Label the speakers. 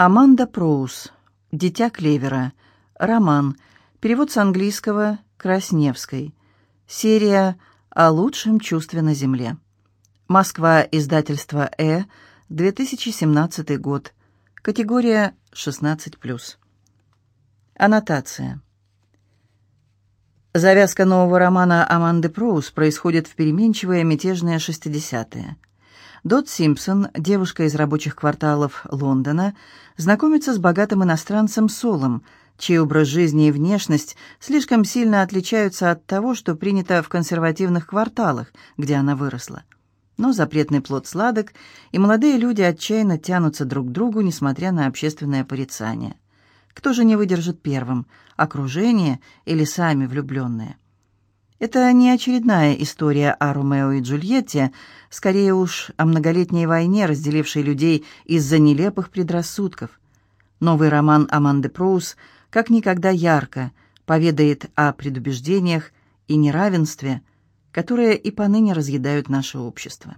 Speaker 1: Аманда Проус. «Дитя клевера». Роман. Перевод с английского Красневской. Серия «О лучшем чувстве на земле». Москва. Издательство «Э». 2017 год. Категория 16+. Аннотация. Завязка нового романа Аманды Проус происходит в переменчивые мятежные 60-е. Дот Симпсон, девушка из рабочих кварталов Лондона, знакомится с богатым иностранцем Солом, чей образ жизни и внешность слишком сильно отличаются от того, что принято в консервативных кварталах, где она выросла. Но запретный плод сладок, и молодые люди отчаянно тянутся друг к другу, несмотря на общественное порицание. Кто же не выдержит первым, окружение или сами влюбленные? Это не очередная история о Ромео и Джульетте, скорее уж о многолетней войне, разделившей людей из-за нелепых предрассудков. Новый роман Аманды Проус как никогда ярко поведает о предубеждениях и неравенстве, которые и поныне разъедают наше общество.